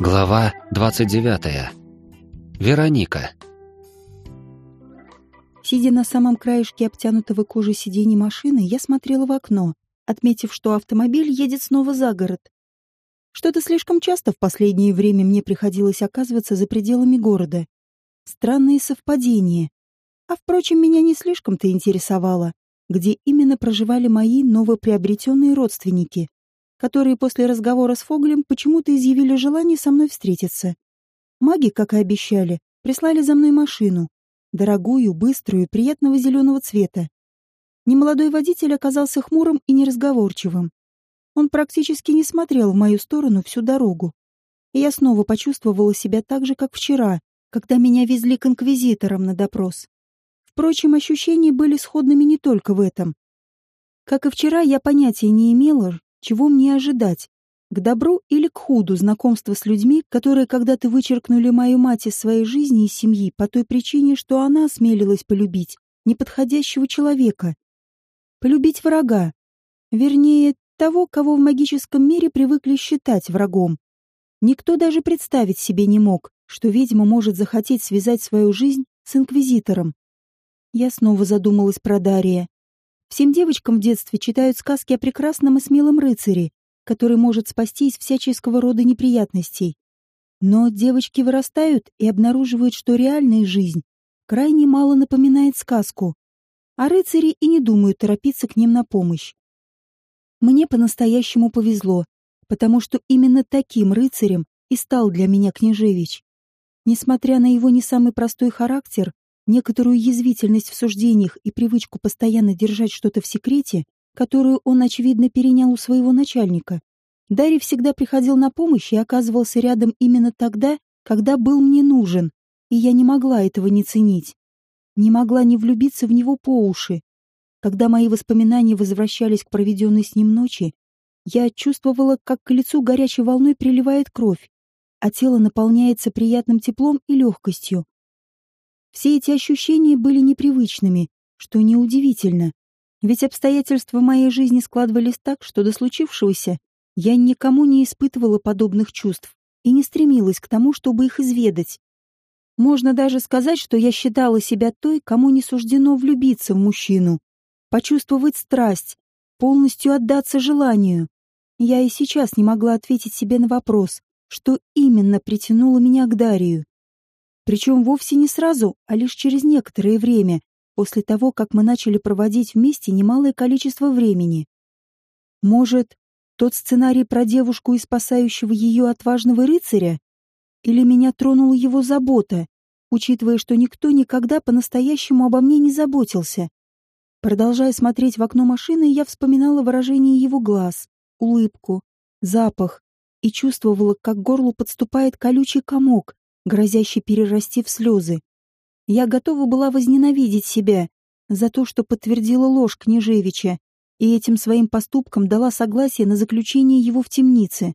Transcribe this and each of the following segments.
Глава 29. Вероника. Сидя на самом краешке обтянутого кожей сиденья машины, я смотрела в окно, отметив, что автомобиль едет снова за город. Что-то слишком часто в последнее время мне приходилось оказываться за пределами города. Странные совпадения. А впрочем, меня не слишком-то интересовало, где именно проживали мои новоприобретенные родственники которые после разговора с Фоглем почему-то изъявили желание со мной встретиться. Маги, как и обещали, прислали за мной машину. Дорогую, быструю, приятного зеленого цвета. Немолодой водитель оказался хмурым и неразговорчивым. Он практически не смотрел в мою сторону всю дорогу. И я снова почувствовала себя так же, как вчера, когда меня везли к инквизиторам на допрос. Впрочем, ощущения были сходными не только в этом. Как и вчера, я понятия не имела, чего мне ожидать? К добру или к худу знакомство с людьми, которые когда-то вычеркнули мою мать из своей жизни и семьи по той причине, что она осмелилась полюбить неподходящего человека. Полюбить врага. Вернее, того, кого в магическом мире привыкли считать врагом. Никто даже представить себе не мог, что ведьма может захотеть связать свою жизнь с инквизитором. Я снова задумалась про Дария. Всем девочкам в детстве читают сказки о прекрасном и смелом рыцаре, который может спасти из всяческого рода неприятностей. Но девочки вырастают и обнаруживают, что реальная жизнь крайне мало напоминает сказку, а рыцари и не думают торопиться к ним на помощь. Мне по-настоящему повезло, потому что именно таким рыцарем и стал для меня княжевич. Несмотря на его не самый простой характер, некоторую язвительность в суждениях и привычку постоянно держать что-то в секрете, которую он, очевидно, перенял у своего начальника. Дарья всегда приходил на помощь и оказывался рядом именно тогда, когда был мне нужен, и я не могла этого не ценить. Не могла не влюбиться в него по уши. Когда мои воспоминания возвращались к проведенной с ним ночи, я чувствовала, как к лицу горячей волной приливает кровь, а тело наполняется приятным теплом и легкостью, все эти ощущения были непривычными, что неудивительно. Ведь обстоятельства моей жизни складывались так, что до случившегося я никому не испытывала подобных чувств и не стремилась к тому, чтобы их изведать. Можно даже сказать, что я считала себя той, кому не суждено влюбиться в мужчину, почувствовать страсть, полностью отдаться желанию. Я и сейчас не могла ответить себе на вопрос, что именно притянуло меня к Дарию. Причем вовсе не сразу, а лишь через некоторое время, после того, как мы начали проводить вместе немалое количество времени. Может, тот сценарий про девушку и спасающего ее отважного рыцаря? Или меня тронула его забота, учитывая, что никто никогда по-настоящему обо мне не заботился? Продолжая смотреть в окно машины, я вспоминала выражение его глаз, улыбку, запах и чувствовала, как к горлу подступает колючий комок, грозящий перерасти в слезы. Я готова была возненавидеть себя за то, что подтвердила ложь Княжевича и этим своим поступком дала согласие на заключение его в темнице.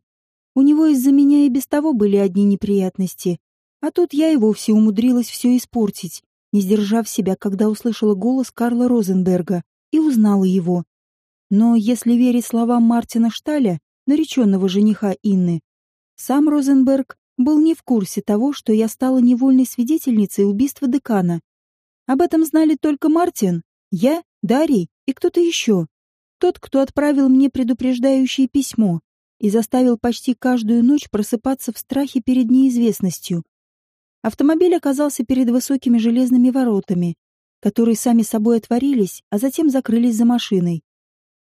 У него из-за меня и без того были одни неприятности, а тут я и вовсе умудрилась все испортить, не сдержав себя, когда услышала голос Карла Розенберга и узнала его. Но если верить словам Мартина Шталя, нареченного жениха Инны, сам Розенберг был не в курсе того, что я стала невольной свидетельницей убийства декана. Об этом знали только Мартин, я, Дарий и кто-то еще. Тот, кто отправил мне предупреждающее письмо и заставил почти каждую ночь просыпаться в страхе перед неизвестностью. Автомобиль оказался перед высокими железными воротами, которые сами собой отворились, а затем закрылись за машиной.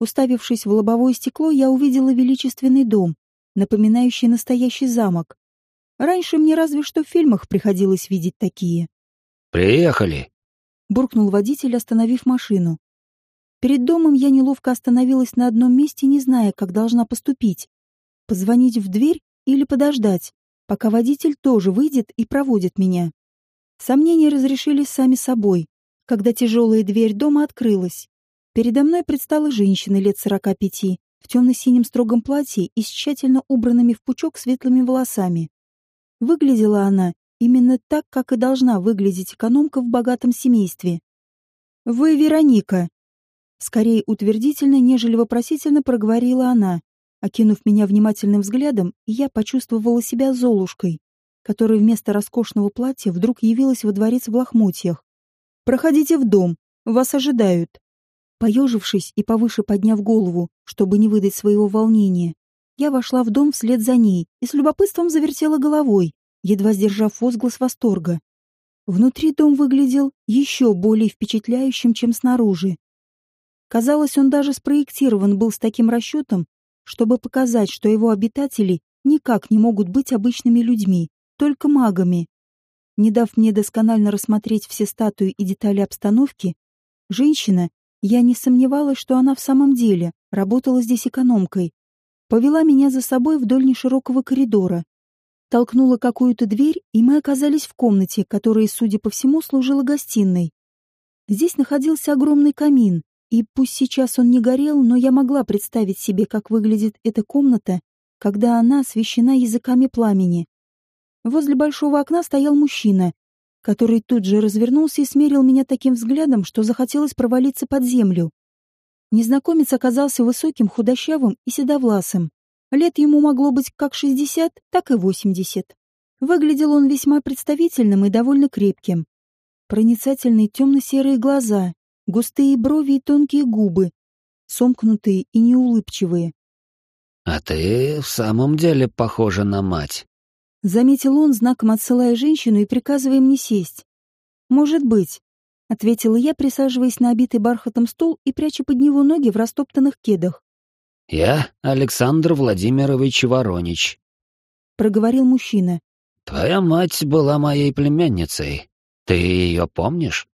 Уставившись в лобовое стекло, я увидела величественный дом, напоминающий настоящий замок. Раньше мне разве что в фильмах приходилось видеть такие. «Приехали!» — буркнул водитель, остановив машину. Перед домом я неловко остановилась на одном месте, не зная, как должна поступить. Позвонить в дверь или подождать, пока водитель тоже выйдет и проводит меня. Сомнения разрешились сами собой, когда тяжелая дверь дома открылась. Передо мной предстала женщина лет сорока пяти, в темно-синем строгом платье и с тщательно убранными в пучок светлыми волосами. Выглядела она именно так, как и должна выглядеть экономка в богатом семействе. «Вы Вероника», — скорее утвердительно, нежели вопросительно проговорила она, Окинув меня внимательным взглядом, я почувствовала себя Золушкой, которая вместо роскошного платья вдруг явилась во дворец в лохмотьях. «Проходите в дом, вас ожидают». Поежившись и повыше подняв голову, чтобы не выдать своего волнения, я вошла в дом вслед за ней и с любопытством завертела головой, едва сдержав возглас восторга. Внутри дом выглядел еще более впечатляющим, чем снаружи. Казалось, он даже спроектирован был с таким расчетом, чтобы показать, что его обитатели никак не могут быть обычными людьми, только магами. Не дав мне досконально рассмотреть все статуи и детали обстановки, женщина, я не сомневалась, что она в самом деле работала здесь экономкой, повела меня за собой вдоль неширокого коридора, толкнула какую-то дверь, и мы оказались в комнате, которая, судя по всему, служила гостиной. Здесь находился огромный камин, и пусть сейчас он не горел, но я могла представить себе, как выглядит эта комната, когда она освещена языками пламени. Возле большого окна стоял мужчина, который тут же развернулся и смерил меня таким взглядом, что захотелось провалиться под землю. Незнакомец оказался высоким, худощавым и седовласым. Лет ему могло быть как 60, так и 80. Выглядел он весьма представительным и довольно крепким. Проницательные темно-серые глаза, густые брови и тонкие губы, сомкнутые и неулыбчивые. «А ты в самом деле похожа на мать», — заметил он, знаком отсылая женщину и приказывая мне сесть. «Может быть», — ответила я, присаживаясь на обитый бархатом стол и пряча под него ноги в растоптанных кедах. «Я Александр Владимирович Воронич», — проговорил мужчина. «Твоя мать была моей племянницей. Ты ее помнишь?»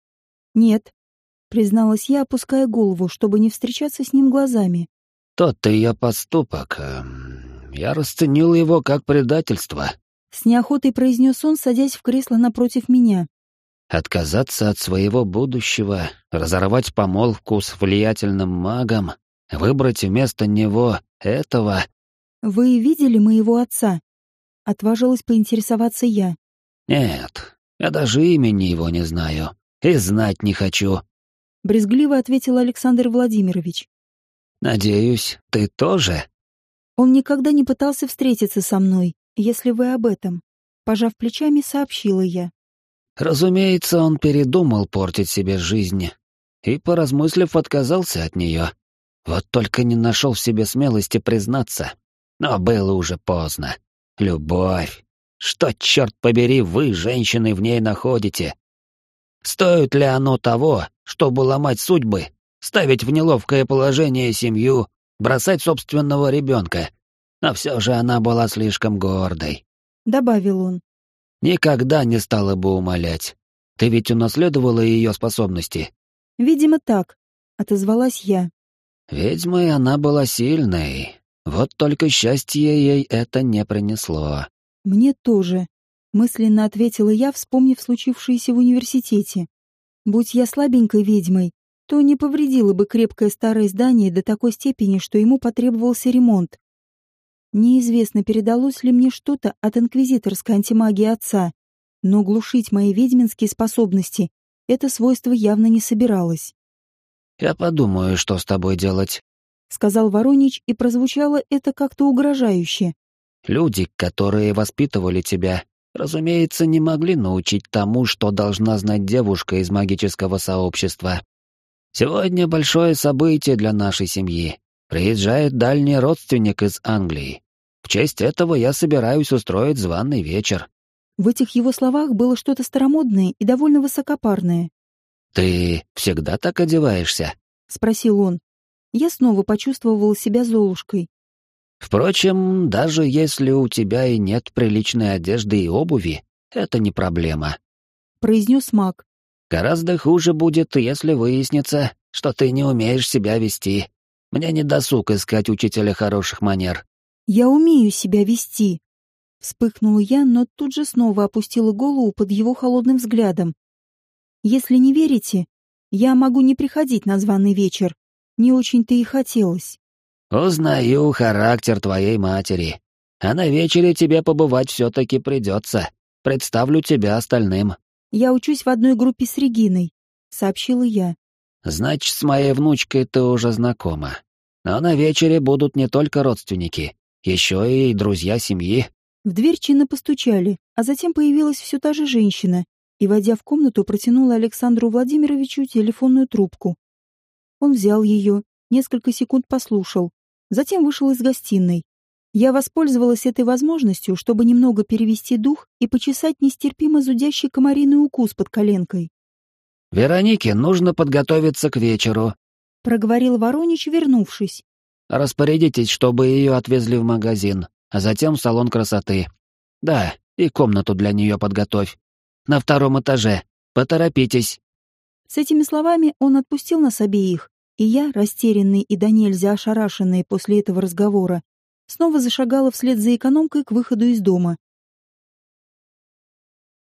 «Нет», призналась я, опуская голову, чтобы не встречаться с ним глазами. Тот-то ее поступок. Эм, я расценил его как предательство. С неохотой произнес он, садясь в кресло напротив меня. Отказаться от своего будущего, разорвать помолвку с влиятельным магом, выбрать вместо него этого... «Вы видели моего отца?» Отважилась поинтересоваться я. «Нет, я даже имени его не знаю и знать не хочу брезгливо ответил Александр Владимирович. Надеюсь, ты тоже? Он никогда не пытался встретиться со мной, если вы об этом, пожав плечами, сообщила я. Разумеется, он передумал портить себе жизнь и, поразмыслив, отказался от нее. Вот только не нашел в себе смелости признаться. Но было уже поздно. Любовь. Что, черт побери, вы, женщины, в ней находите? Стоит ли оно того, чтобы ломать судьбы, ставить в неловкое положение семью, бросать собственного ребенка? Но все же она была слишком гордой. Добавил он. Никогда не стала бы умолять. Ты ведь унаследовала ее способности. Видимо, так, отозвалась я. Ведьмой она была сильной. Вот только счастье ей это не принесло. Мне тоже, мысленно ответила я, вспомнив случившееся в университете. Будь я слабенькой ведьмой, то не повредило бы крепкое старое здание до такой степени, что ему потребовался ремонт. Неизвестно, передалось ли мне что-то от инквизиторской антимагии отца, но глушить мои ведьминские способности это свойство явно не собиралось. «Я подумаю, что с тобой делать», — сказал Воронич, и прозвучало это как-то угрожающе. «Люди, которые воспитывали тебя, разумеется, не могли научить тому, что должна знать девушка из магического сообщества. Сегодня большое событие для нашей семьи. Приезжает дальний родственник из Англии. В честь этого я собираюсь устроить званый вечер. В этих его словах было что-то старомодное и довольно высокопарное. «Ты всегда так одеваешься?» — спросил он. Я снова почувствовала себя Золушкой. Впрочем, даже если у тебя и нет приличной одежды и обуви, это не проблема. Произнес маг. Гораздо хуже будет, если выяснится, что ты не умеешь себя вести. Мне не досуг искать учителя хороших манер. Я умею себя вести. Вспыхнула я, но тут же снова опустила голову под его холодным взглядом. Если не верите, я могу не приходить на званый вечер. Не очень-то и хотелось. «Узнаю характер твоей матери. А на вечере тебе побывать все-таки придется. Представлю тебя остальным». «Я учусь в одной группе с Региной», — сообщила я. «Значит, с моей внучкой ты уже знакома. Но на вечере будут не только родственники, еще и друзья семьи. В дверь чинно постучали, а затем появилась все та же женщина и, войдя в комнату, протянула Александру Владимировичу телефонную трубку. Он взял ее, несколько секунд послушал, затем вышел из гостиной. Я воспользовалась этой возможностью, чтобы немного перевести дух и почесать нестерпимо зудящий комариный укус под коленкой. «Веронике нужно подготовиться к вечеру», — проговорил Воронич, вернувшись. «Распорядитесь, чтобы ее отвезли в магазин, а затем в салон красоты. Да, и комнату для нее подготовь. На втором этаже. Поторопитесь». С этими словами он отпустил нас обеих, и я, растерянный и до нельзя ошарашенный после этого разговора, снова зашагала вслед за экономкой к выходу из дома.